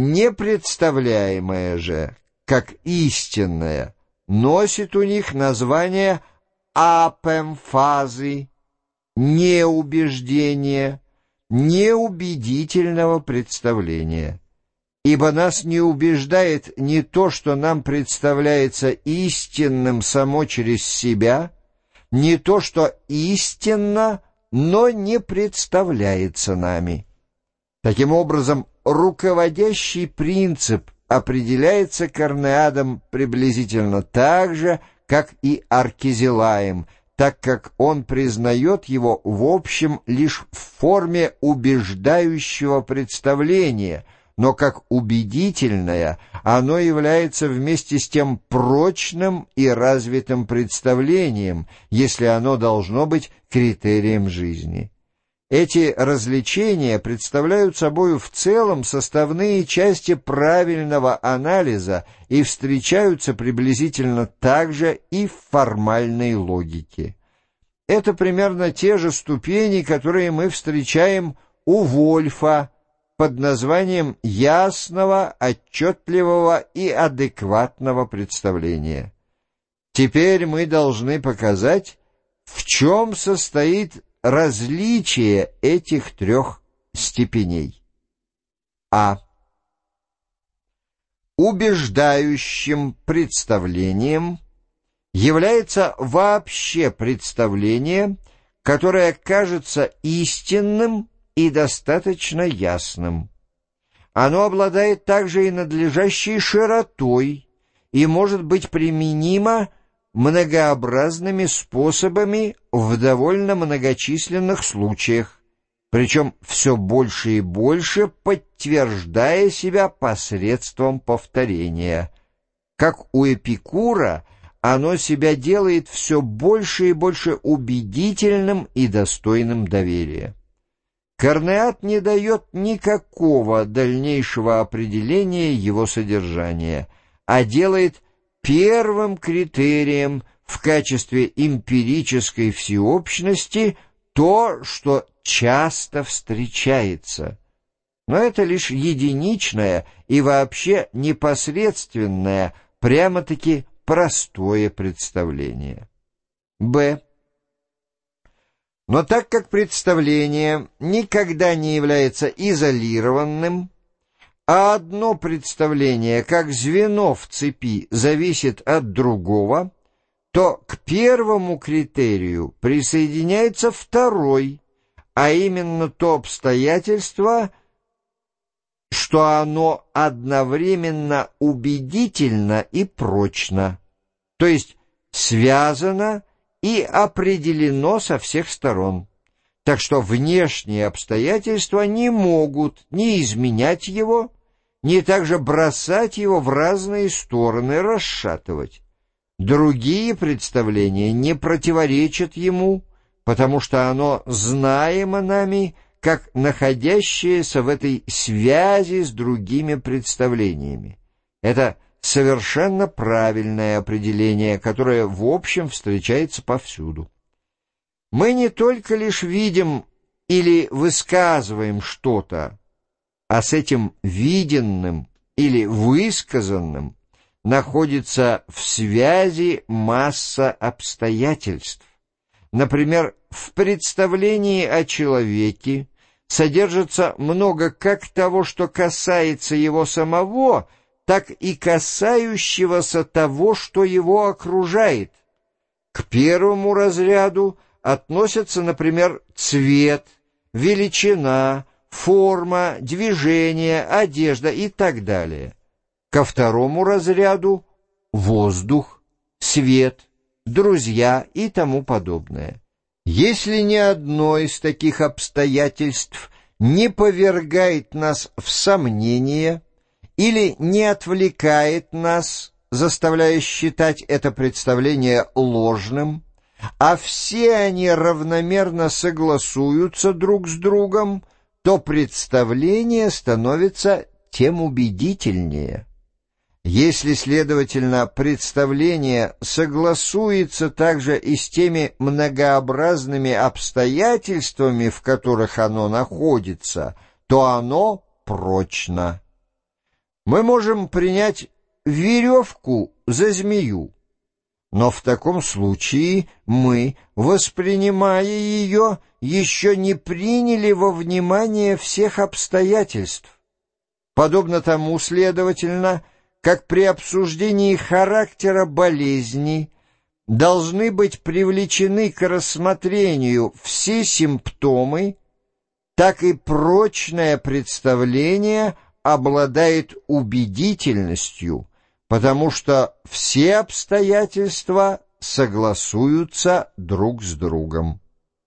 Непредставляемое же, как истинное, носит у них название апемфазы, неубеждения, неубедительного представления. Ибо нас не убеждает не то, что нам представляется истинным само через себя, не то, что истинно, но не представляется нами. Таким образом, руководящий принцип определяется Корнеадом приблизительно так же, как и Аркизелаем, так как он признает его в общем лишь в форме убеждающего представления, но как убедительное оно является вместе с тем прочным и развитым представлением, если оно должно быть критерием жизни. Эти развлечения представляют собою в целом составные части правильного анализа и встречаются приблизительно так же и в формальной логике. Это примерно те же ступени, которые мы встречаем у Вольфа под названием ясного, отчетливого и адекватного представления. Теперь мы должны показать, в чем состоит различие этих трех степеней. А. Убеждающим представлением является вообще представление, которое кажется истинным и достаточно ясным. Оно обладает также и надлежащей широтой и может быть применимо многообразными способами в довольно многочисленных случаях, причем все больше и больше подтверждая себя посредством повторения. Как у Эпикура, оно себя делает все больше и больше убедительным и достойным доверия. Корнеат не дает никакого дальнейшего определения его содержания, а делает первым критерием в качестве эмпирической всеобщности то, что часто встречается. Но это лишь единичное и вообще непосредственное, прямо-таки простое представление. Б. Но так как представление никогда не является изолированным, а одно представление, как звено в цепи, зависит от другого, то к первому критерию присоединяется второй, а именно то обстоятельство, что оно одновременно убедительно и прочно, то есть связано и определено со всех сторон. Так что внешние обстоятельства не могут ни изменять его, не также бросать его в разные стороны, расшатывать. Другие представления не противоречат ему, потому что оно знаемо нами, как находящееся в этой связи с другими представлениями. Это совершенно правильное определение, которое в общем встречается повсюду. Мы не только лишь видим или высказываем что-то, а с этим виденным или высказанным находится в связи масса обстоятельств. Например, в представлении о человеке содержится много как того, что касается его самого, так и касающегося того, что его окружает. К первому разряду относятся, например, цвет, величина, форма, движение, одежда и так далее. Ко второму разряду — воздух, свет, друзья и тому подобное. Если ни одно из таких обстоятельств не повергает нас в сомнение или не отвлекает нас, заставляя считать это представление ложным, а все они равномерно согласуются друг с другом — то представление становится тем убедительнее. Если, следовательно, представление согласуется также и с теми многообразными обстоятельствами, в которых оно находится, то оно прочно. Мы можем принять веревку за змею, но в таком случае мы, воспринимая ее, еще не приняли во внимание всех обстоятельств. Подобно тому, следовательно, как при обсуждении характера болезни должны быть привлечены к рассмотрению все симптомы, так и прочное представление обладает убедительностью, потому что все обстоятельства согласуются друг с другом.